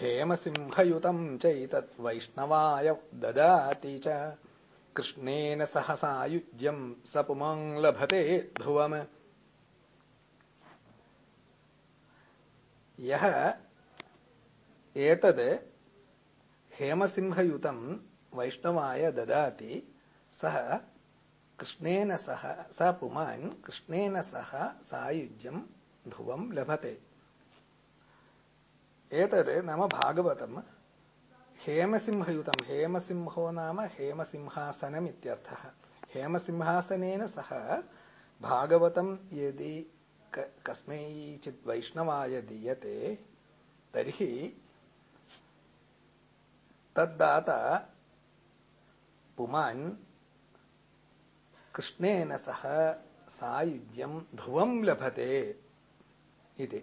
हेमसिंहयुतम् चैतत् वैष्णवाय ददाति च। कृष्णेन सह सायुज्यम् स पुमान् लभते ध्रुवम्। यः एतद् हेमसिंहयुतम् वैष्णवाय ददाति सः कृष्णेन सह स पुमान् कृष्णेन सह सायुज्यम् ध्रुवम् लभते एतद् नाम भागवतम्। हेमसिंहयुतम्। हेमसिंहो नाम हेमसिंहासनमित्यर्थः हेमसिंहासनेन सह भागवतम् यदि कस्मैचित् वैष्णवाय दीयते तर्हि तद्दाता पुमान् कृष्णेन सह सायुज्यम् ध्रुवम् लभते इति